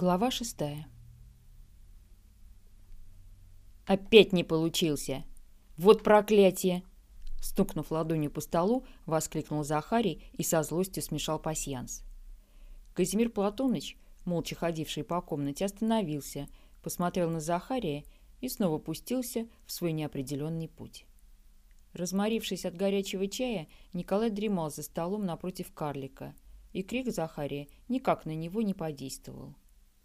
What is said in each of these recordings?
Глава шестая. «Опять не получился! Вот проклятие!» Стукнув ладонью по столу, воскликнул Захарий и со злостью смешал пасьянс. Казимир Платоныч, молча ходивший по комнате, остановился, посмотрел на Захария и снова пустился в свой неопределенный путь. Разморившись от горячего чая, Николай дремал за столом напротив карлика, и крик Захария никак на него не подействовал.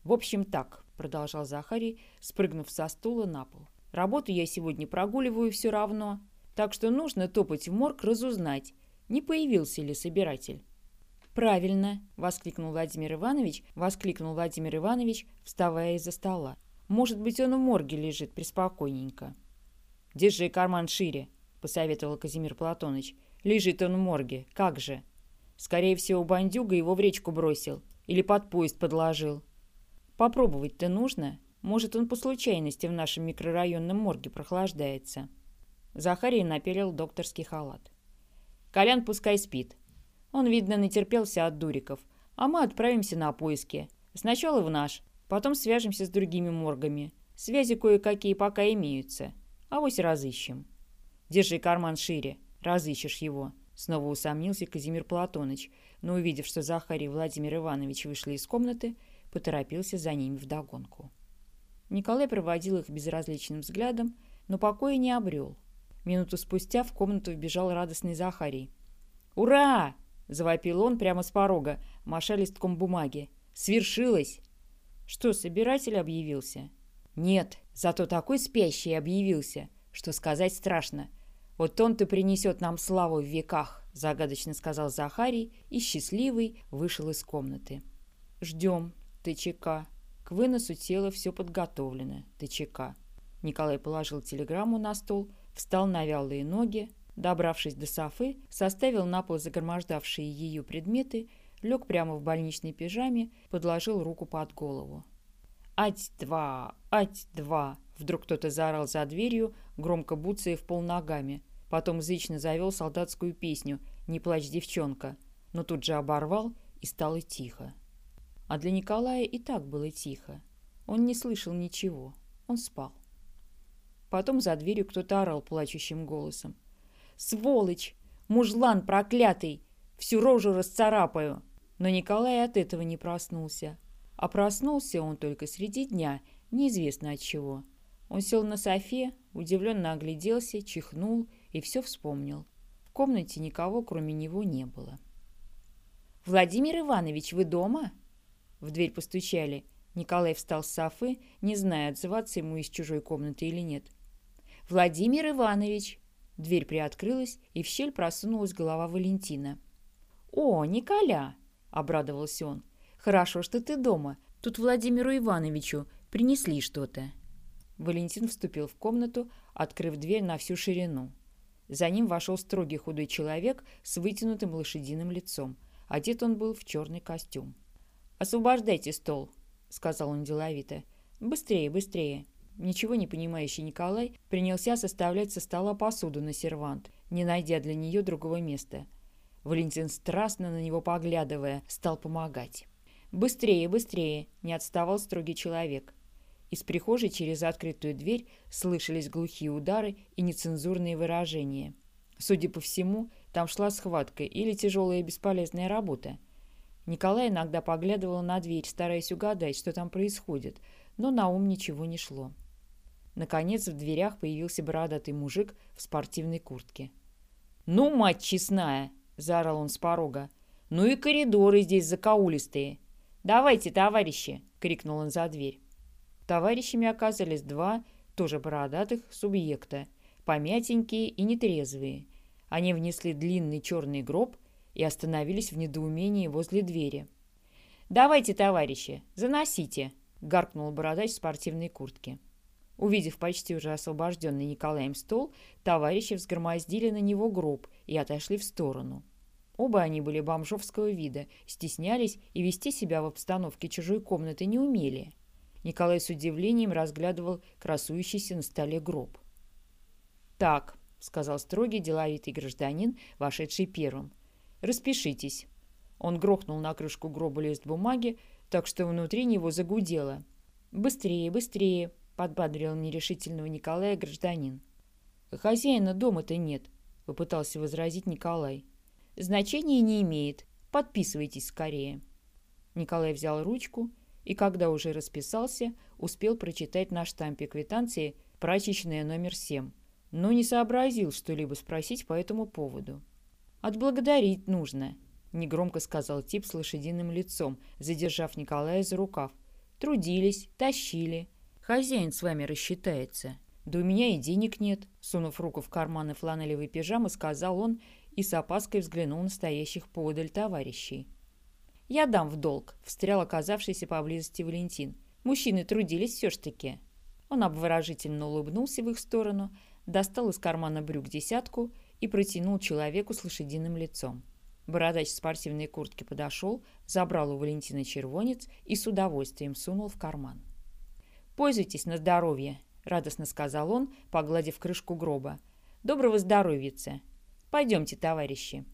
«В общем так», — продолжал Захарий, спрыгнув со стула на пол. «Работу я сегодня прогуливаю все равно, так что нужно топать в морг разузнать, не появился ли собиратель». «Правильно!» — воскликнул Владимир Иванович, воскликнул Владимир Иванович, вставая из-за стола. «Может быть, он в морге лежит преспокойненько». «Держи карман шире», — посоветовал Казимир Платоныч. «Лежит он в морге. Как же?» «Скорее всего, бандюга его в речку бросил или под поезд подложил». Попробовать-то нужно. Может, он по случайности в нашем микрорайонном морге прохлаждается. Захарий напелил докторский халат. Колян пускай спит. Он, видно, натерпелся от дуриков. А мы отправимся на поиски. Сначала в наш, потом свяжемся с другими моргами. Связи кое-какие пока имеются. А вось разыщем. Держи карман шире. Разыщешь его. Снова усомнился Казимир Платоныч, но, увидев, что Захарий и Владимир Иванович вышли из комнаты, поторопился за ними вдогонку. Николай проводил их безразличным взглядом, но покоя не обрел. Минуту спустя в комнату вбежал радостный Захарий. «Ура!» — завопил он прямо с порога, маша листком бумаги. «Свершилось!» «Что, собиратель объявился?» «Нет, зато такой спящий объявился, что сказать страшно. Вот он-то принесет нам славу в веках», — загадочно сказал Захарий и, счастливый, вышел из комнаты. «Ждем», ТЧК. К выносу тела все подготовлено. ТЧК. Николай положил телеграмму на стол, встал на вялые ноги, добравшись до Софы, составил на пол загромождавшие ее предметы, лег прямо в больничной пижаме, подложил руку под голову. «Ать-два! Ать-два!» Вдруг кто-то заорал за дверью, громко буцая в пол ногами. Потом зычно завел солдатскую песню «Не плачь, девчонка», но тут же оборвал и стало тихо. А для Николая и так было тихо. Он не слышал ничего. Он спал. Потом за дверью кто-то орал плачущим голосом. «Сволочь! Мужлан проклятый! Всю рожу расцарапаю!» Но Николай от этого не проснулся. А проснулся он только среди дня, неизвестно от чего. Он сел на софе, удивленно огляделся, чихнул и все вспомнил. В комнате никого, кроме него, не было. «Владимир Иванович, вы дома?» В дверь постучали. Николай встал с софы, не зная, отзываться ему из чужой комнаты или нет. «Владимир Иванович!» Дверь приоткрылась, и в щель просунулась голова Валентина. «О, Николя!» — обрадовался он. «Хорошо, что ты дома. Тут Владимиру Ивановичу принесли что-то». Валентин вступил в комнату, открыв дверь на всю ширину. За ним вошел строгий худой человек с вытянутым лошадиным лицом. Одет он был в черный костюм. «Освобождайте стол», — сказал он деловито. «Быстрее, быстрее». Ничего не понимающий Николай принялся составлять со стола посуду на сервант, не найдя для нее другого места. Валентин, страстно на него поглядывая, стал помогать. «Быстрее, быстрее!» — не отставал строгий человек. Из прихожей через открытую дверь слышались глухие удары и нецензурные выражения. Судя по всему, там шла схватка или тяжелая бесполезная работа. Николай иногда поглядывал на дверь, стараясь угадать, что там происходит, но на ум ничего не шло. Наконец в дверях появился бородатый мужик в спортивной куртке. «Ну, мать честная!» – заорал он с порога. «Ну и коридоры здесь закаулистые!» «Давайте, товарищи!» – крикнул он за дверь. Товарищами оказались два, тоже бородатых, субъекта, помятенькие и нетрезвые. Они внесли длинный черный гроб и остановились в недоумении возле двери. «Давайте, товарищи, заносите!» — гаркнул бородач в спортивной куртке. Увидев почти уже освобожденный Николаем стол, товарищи взгромоздили на него гроб и отошли в сторону. Оба они были бомжовского вида, стеснялись и вести себя в обстановке чужой комнаты не умели. Николай с удивлением разглядывал красующийся на столе гроб. «Так», — сказал строгий деловитый гражданин, вошедший первым, — Распишитесь». Он грохнул на крышку гроба лист бумаги, так что внутри него загудело. «Быстрее, быстрее!» — подбадрил нерешительного Николая гражданин. «Хозяина дома-то нет», — попытался возразить Николай. «Значения не имеет. Подписывайтесь скорее». Николай взял ручку и, когда уже расписался, успел прочитать на штампе квитанции прачечная номер 7, но не сообразил что-либо спросить по этому поводу. «Отблагодарить нужно», — негромко сказал тип с лошадиным лицом, задержав Николая за рукав. «Трудились, тащили. Хозяин с вами рассчитается». «Да у меня и денег нет», — сунув руку в карманы фланелевой пижамы, сказал он и с опаской взглянул на стоящих поодаль товарищей. «Я дам в долг», — встрял оказавшийся поблизости Валентин. «Мужчины трудились все ж таки». Он обворожительно улыбнулся в их сторону, достал из кармана брюк десятку и протянул человеку с лошадиным лицом. Бородач в спортивной куртке подошел, забрал у Валентина червонец и с удовольствием сунул в карман. «Пользуйтесь на здоровье», — радостно сказал он, погладив крышку гроба. «Доброго здоровьица! Пойдемте, товарищи!»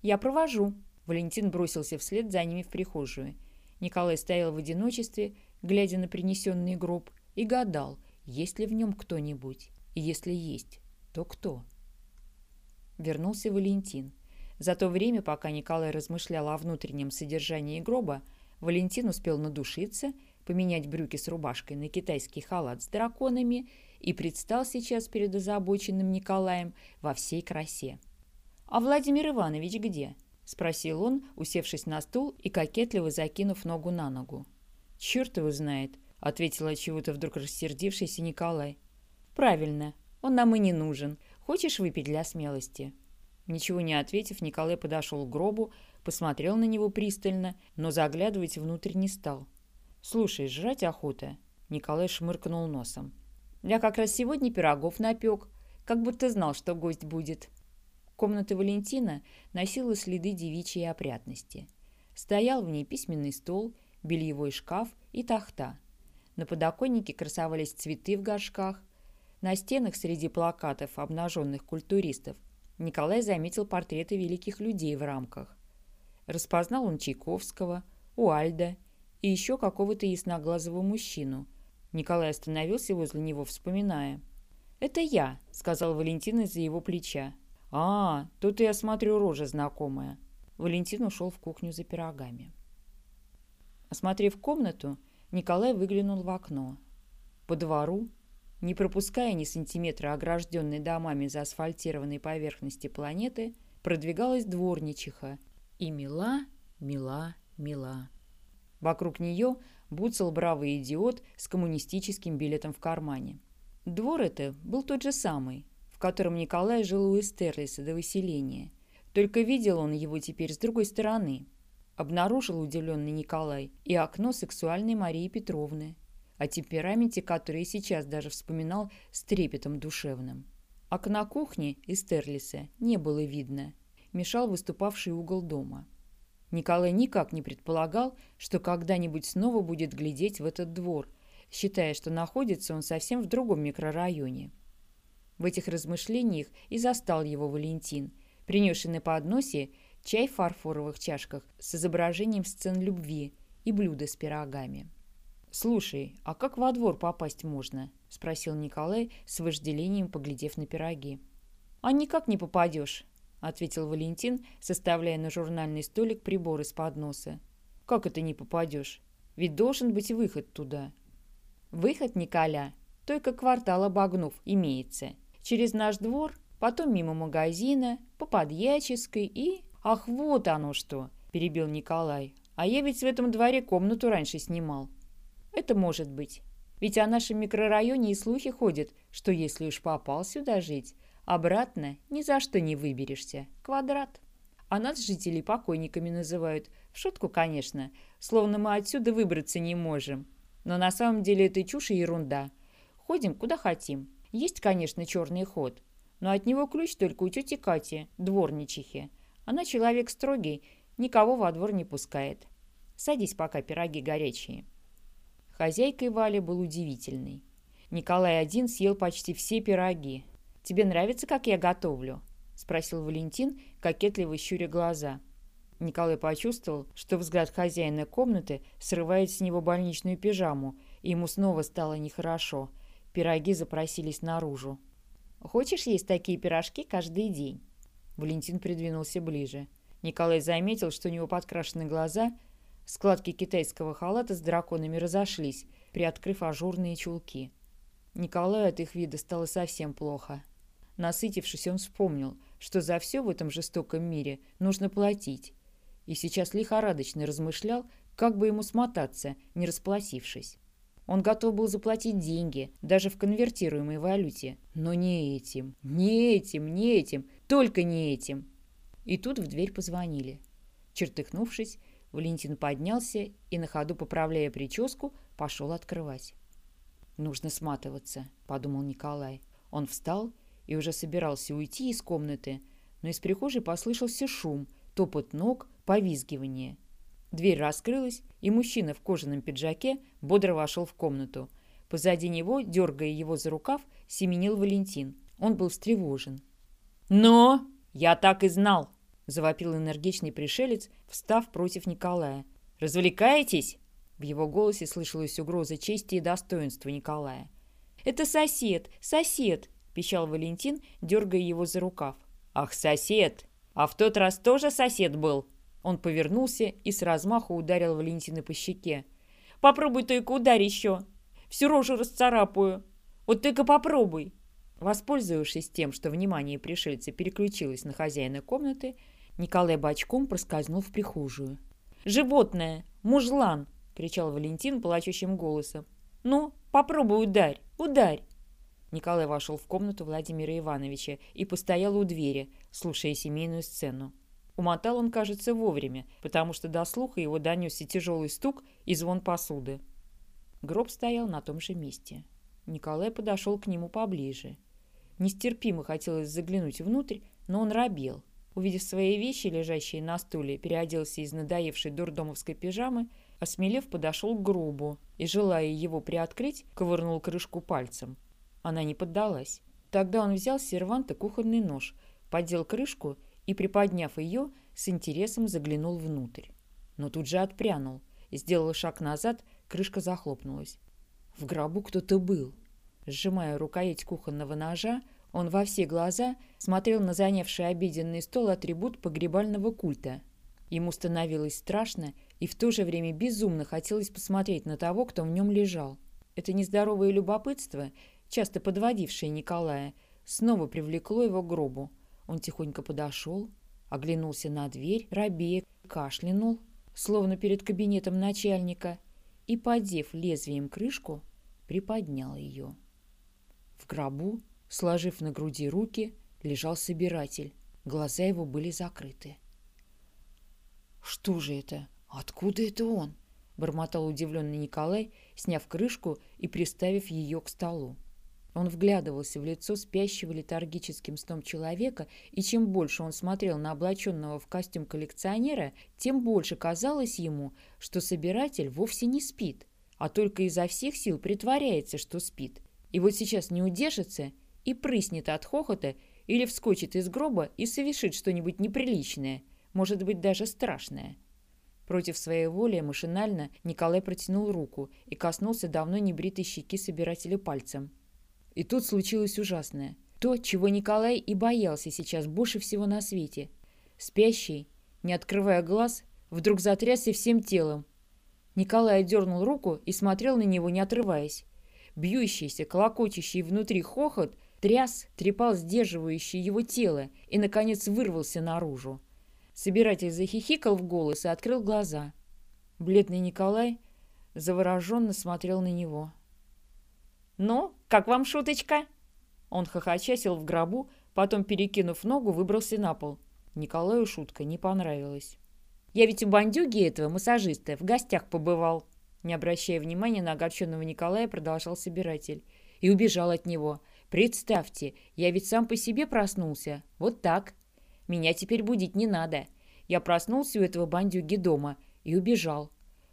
«Я провожу», — Валентин бросился вслед за ними в прихожую. Николай стоял в одиночестве, глядя на принесенный гроб, и гадал, есть ли в нем кто-нибудь. И если есть, то кто? Вернулся Валентин. За то время, пока Николай размышлял о внутреннем содержании гроба, Валентин успел надушиться, поменять брюки с рубашкой на китайский халат с драконами и предстал сейчас перед озабоченным Николаем во всей красе. «А Владимир Иванович где?» – спросил он, усевшись на стул и кокетливо закинув ногу на ногу. «Черт его знает», – ответил чего-то вдруг рассердившийся Николай. «Правильно, он нам и не нужен. Хочешь выпить для смелости?» Ничего не ответив, Николай подошел к гробу, посмотрел на него пристально, но заглядывать внутрь не стал. «Слушай, жрать охота?» Николай шмыркнул носом. «Я как раз сегодня пирогов напек, как будто знал, что гость будет». Комната Валентина носила следы девичьей опрятности. Стоял в ней письменный стол, бельевой шкаф и тахта. На подоконнике красовались цветы в горшках. На стенах среди плакатов обнаженных культуристов Николай заметил портреты великих людей в рамках. Распознал он Чайковского, Уальда и еще какого-то ясноглазого мужчину. Николай остановился возле него, вспоминая. «Это я», — сказал Валентин из-за его плеча. «А, тут я смотрю рожа знакомая». Валентин ушел в кухню за пирогами. Осмотрев комнату, Николай выглянул в окно. По двору, не пропуская ни сантиметра огражденной домами заасфальтированной поверхности планеты, продвигалась дворничиха и мила, мила, мила. Вокруг нее буцал бравый идиот с коммунистическим билетом в кармане. Двор это был тот же самый, в котором Николай жил у Эстерлиса до выселения. Только видел он его теперь с другой стороны. Обнаружил удивленный Николай и окно сексуальной Марии Петровны, о темпераменте которой сейчас даже вспоминал с трепетом душевным. Окна кухни Эстерлиса не было видно, мешал выступавший угол дома. Николай никак не предполагал, что когда-нибудь снова будет глядеть в этот двор, считая, что находится он совсем в другом микрорайоне. В этих размышлениях и застал его Валентин, принесший на подносе чай в фарфоровых чашках с изображением сцен любви и блюда с пирогами. «Слушай, а как во двор попасть можно?» – спросил Николай с вожделением, поглядев на пироги. «А никак не попадешь», — ответил Валентин, составляя на журнальный столик прибор из подноса. «Как это не попадешь? Ведь должен быть выход туда». «Выход, Николя, только квартал обогнув, имеется. Через наш двор, потом мимо магазина, по Подьяческой и...» «Ах, вот оно что!» — перебил Николай. «А я ведь в этом дворе комнату раньше снимал». «Это может быть. Ведь о нашем микрорайоне и слухи ходят, что если уж попал сюда жить, Обратно ни за что не выберешься. Квадрат. А нас жители покойниками называют. В шутку, конечно. Словно мы отсюда выбраться не можем. Но на самом деле это чушь и ерунда. Ходим куда хотим. Есть, конечно, черный ход. Но от него ключ только у тети Кати, дворничихи. Она человек строгий, никого во двор не пускает. Садись, пока пироги горячие. Хозяйкой Вали был удивительный. Николай один съел почти все пироги, «Тебе нравится, как я готовлю?» — спросил Валентин, кокетливо щуря глаза. Николай почувствовал, что взгляд хозяина комнаты срывает с него больничную пижаму, и ему снова стало нехорошо. Пироги запросились наружу. «Хочешь есть такие пирожки каждый день?» Валентин придвинулся ближе. Николай заметил, что у него подкрашены глаза, складки китайского халата с драконами разошлись, приоткрыв ажурные чулки. Николаю от их вида стало совсем плохо. Насытившись, он вспомнил, что за все в этом жестоком мире нужно платить, и сейчас лихорадочно размышлял, как бы ему смотаться, не расплатившись. Он готов был заплатить деньги, даже в конвертируемой валюте. Но не этим, не этим, не этим, только не этим. И тут в дверь позвонили. Чертыхнувшись, Валентин поднялся и, на ходу поправляя прическу, пошел открывать. «Нужно сматываться», — подумал Николай. Он встал и уже собирался уйти из комнаты, но из прихожей послышался шум, топот ног, повизгивание. Дверь раскрылась, и мужчина в кожаном пиджаке бодро вошел в комнату. Позади него, дергая его за рукав, семенил Валентин. Он был встревожен. «Но! Я так и знал!» – завопил энергичный пришелец, встав против Николая. «Развлекаетесь?» В его голосе слышалась угроза чести и достоинства Николая. «Это сосед! Сосед!» – пищал Валентин, дергая его за рукав. «Ах, сосед! А в тот раз тоже сосед был?» Он повернулся и с размаху ударил Валентина по щеке. «Попробуй только ударь еще! Всю рожу расцарапаю! Вот только попробуй!» Воспользовавшись тем, что внимание пришельца переключилось на хозяина комнаты, Николай бочком проскользнул в прихожую. «Животное! Мужлан!» — кричал Валентин плачущим голосом. «Ну, попробуй ударь! Ударь!» Николай вошел в комнату Владимира Ивановича и постоял у двери, слушая семейную сцену. Умотал он, кажется, вовремя, потому что до слуха его донесся тяжелый стук и звон посуды. Гроб стоял на том же месте. Николай подошел к нему поближе. Нестерпимо хотелось заглянуть внутрь, но он робел. Увидев свои вещи, лежащие на стуле, переоделся из надоевшей дурдомовской пижамы, осмелев, подошел к гробу и, желая его приоткрыть, ковырнул крышку пальцем. Она не поддалась. Тогда он взял с серванта кухонный нож, поддел крышку и, приподняв ее, с интересом заглянул внутрь. Но тут же отпрянул. Сделал шаг назад, крышка захлопнулась. В гробу кто-то был. Сжимая рукоять кухонного ножа, он во все глаза смотрел на занявший обеденный стол атрибут погребального культа. Ему становилось страшно, и в то же время безумно хотелось посмотреть на того, кто в нем лежал. Это нездоровое любопытство, часто подводившее Николая, снова привлекло его к гробу. Он тихонько подошел, оглянулся на дверь, рабея, кашлянул, словно перед кабинетом начальника, и, подев лезвием крышку, приподнял ее. В гробу, сложив на груди руки, лежал собиратель. Глаза его были закрыты. «Что же это? Откуда это он?» — бормотал удивленный Николай, сняв крышку и приставив ее к столу. Он вглядывался в лицо спящего летаргическим сном человека, и чем больше он смотрел на облаченного в костюм коллекционера, тем больше казалось ему, что собиратель вовсе не спит, а только изо всех сил притворяется, что спит. И вот сейчас не удержится и прыснет от хохота или вскочит из гроба и совершит что-нибудь неприличное, может быть, даже страшное. Против своей воли машинально Николай протянул руку и коснулся давно небритой щеки собирателя пальцем. И тут случилось ужасное. То, чего Николай и боялся сейчас больше всего на свете. Спящий, не открывая глаз, вдруг затрясся всем телом. Николай дернул руку и смотрел на него, не отрываясь. Бьющийся, колокочущий внутри хохот тряс, трепал сдерживающее его тело и, наконец, вырвался наружу. Собиратель захихикал в голос и открыл глаза. Бледный Николай завороженно смотрел на него. «Ну, как вам шуточка?» Он хохоча сел в гробу, потом, перекинув ногу, выбрался на пол. Николаю шутка не понравилась. «Я ведь у бандюги этого, массажиста, в гостях побывал». Не обращая внимания на огорченного Николая, продолжал собиратель. И убежал от него. «Представьте, я ведь сам по себе проснулся. Вот так. Меня теперь будить не надо. Я проснулся у этого бандюги дома и убежал.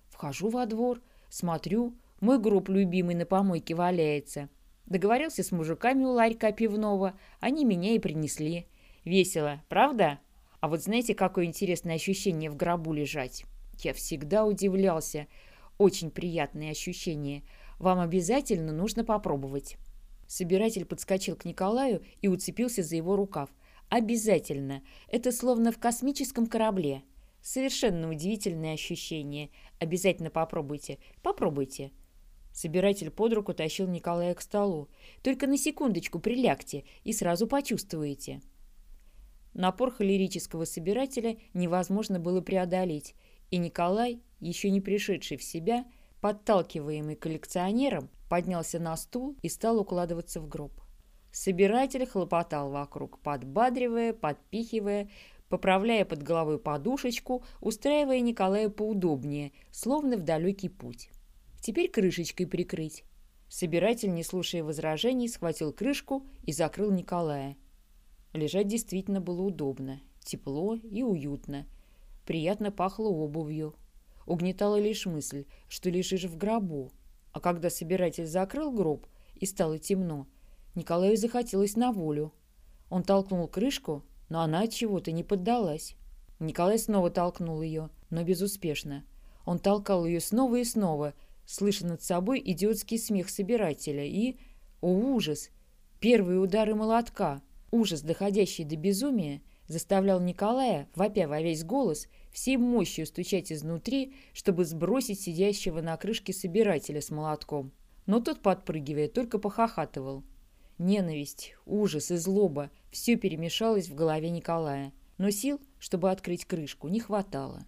Вхожу во двор, смотрю, мой гроб любимый на помойке валяется. Договорился с мужиками у ларька пивного, они меня и принесли. Весело, правда? А вот знаете, какое интересное ощущение в гробу лежать? Я всегда удивлялся. Очень приятные ощущения. Вам обязательно нужно попробовать. Собиратель подскочил к Николаю и уцепился за его рукав. Обязательно. Это словно в космическом корабле. Совершенно удивительное ощущение. Обязательно попробуйте. Попробуйте. Собиратель под руку тащил Николая к столу. Только на секундочку прилягте и сразу почувствуете. Напор холерического собирателя невозможно было преодолеть, и Николай, еще не пришедший в себя, подталкиваемый коллекционером, поднялся на стул и стал укладываться в гроб. Собиратель хлопотал вокруг, подбадривая, подпихивая, поправляя под головой подушечку, устраивая Николая поудобнее, словно в далекий путь. Теперь крышечкой прикрыть. Собиратель, не слушая возражений, схватил крышку и закрыл Николая. Лежать действительно было удобно, тепло и уютно. Приятно пахло обувью. Угнетала лишь мысль, что лежишь в гробу. А когда собиратель закрыл гроб и стало темно, Николаю захотелось на волю. Он толкнул крышку, но она от чего-то не поддалась. Николай снова толкнул ее, но безуспешно. Он толкал ее снова и снова, слыша над собой идиотский смех собирателя и... О, ужас! Первые удары молотка, ужас, доходящий до безумия, заставлял Николая, вопя во весь голос, всей мощью стучать изнутри, чтобы сбросить сидящего на крышке собирателя с молотком. Но тот, подпрыгивая, только похохатывал. Ненависть, ужас и злоба – все перемешалось в голове Николая. Но сил, чтобы открыть крышку, не хватало.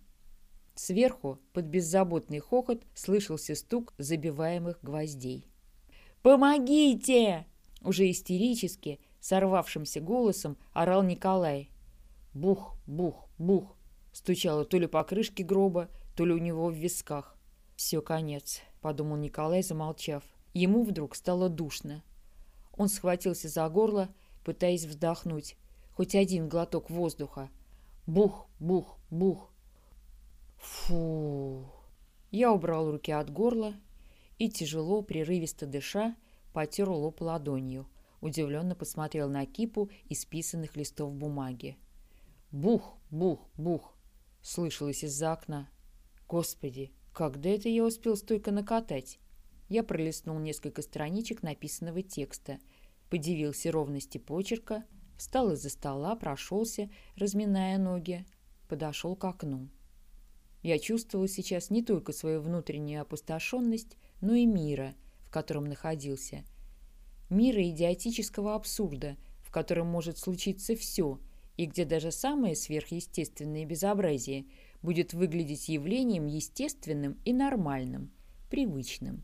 Сверху, под беззаботный хохот, слышался стук забиваемых гвоздей. «Помогите!» Уже истерически, сорвавшимся голосом орал Николай. Бух, бух, бух. Стучало то ли по крышке гроба, то ли у него в висках. «Все, конец», — подумал Николай, замолчав. Ему вдруг стало душно. Он схватился за горло, пытаясь вздохнуть. Хоть один глоток воздуха. Бух, бух, бух. Фу. Я убрал руки от горла и, тяжело, прерывисто дыша, потер лоб ладонью. Удивленно посмотрел на кипу исписанных листов бумаги. Бух, бух, бух. Слышалось из-за окна. Господи, когда это я успел столько накатать? Я пролистнул несколько страничек написанного текста, подивился ровности почерка, встал из-за стола, прошелся, разминая ноги, подошел к окну. Я чувствовал сейчас не только свою внутреннюю опустошенность, но и мира, в котором находился. Мира идиотического абсурда, в котором может случиться все, и где даже самое сверхъестественное безобразие будет выглядеть явлением естественным и нормальным, привычным.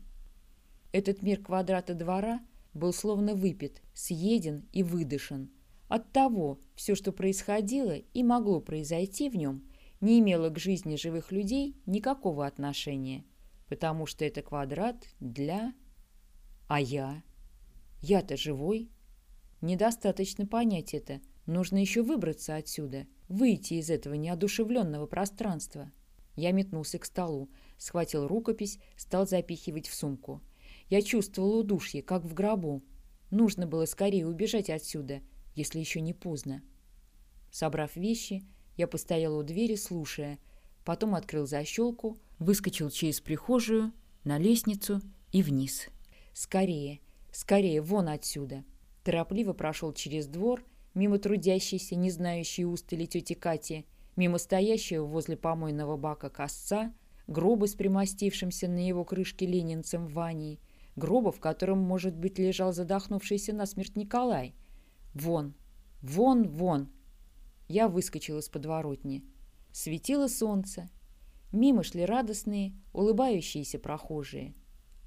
Этот мир квадрата двора был словно выпит, съеден и выдышан. Оттого все, что происходило и могло произойти в нем, не имело к жизни живых людей никакого отношения, потому что это квадрат для... А я? Я-то живой? Недостаточно понять это. Нужно еще выбраться отсюда, выйти из этого неодушевленного пространства. Я метнулся к столу, схватил рукопись, стал запихивать в сумку – я чувствовал удушье, как в гробу. Нужно было скорее убежать отсюда, если еще не поздно. Собрав вещи, я постоял у двери, слушая. Потом открыл защелку, выскочил через прихожую, на лестницу и вниз. Скорее, скорее, вон отсюда. Торопливо прошел через двор, мимо трудящейся, не знающей устали тети Кати, мимо стоящего возле помойного бака косца, гроба с примостившимся на его крышке ленинцем Ваней, гроба, в котором, может быть, лежал задохнувшийся насмерть Николай. Вон, вон, вон. Я выскочил из подворотни. Светило солнце. Мимо шли радостные, улыбающиеся прохожие.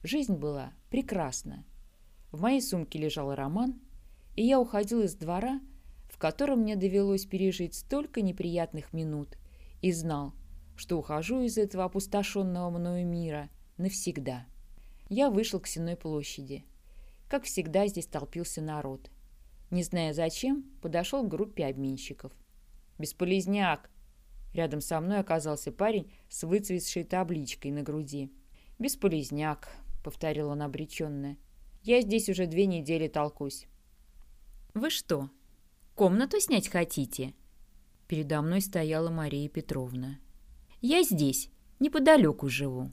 Жизнь была прекрасна. В моей сумке лежал роман, и я уходил из двора, в котором мне довелось пережить столько неприятных минут, и знал, что ухожу из этого опустошенного мною мира навсегда я вышел к Сенной площади. Как всегда, здесь толпился народ. Не зная зачем, подошел к группе обменщиков. «Бесполезняк!» Рядом со мной оказался парень с выцветшей табличкой на груди. «Бесполезняк», — повторил он обреченно. «Я здесь уже две недели толкусь». «Вы что, комнату снять хотите?» Передо мной стояла Мария Петровна. «Я здесь, неподалеку живу»,